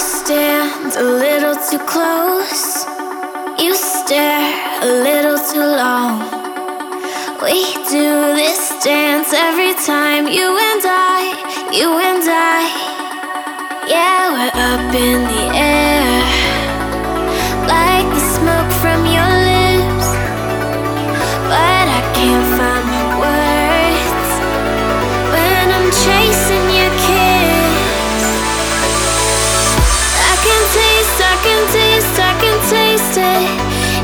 stand a little too close. You stare a little too long. We do this dance every time. You and I, you and I. Yeah, we're up in the air.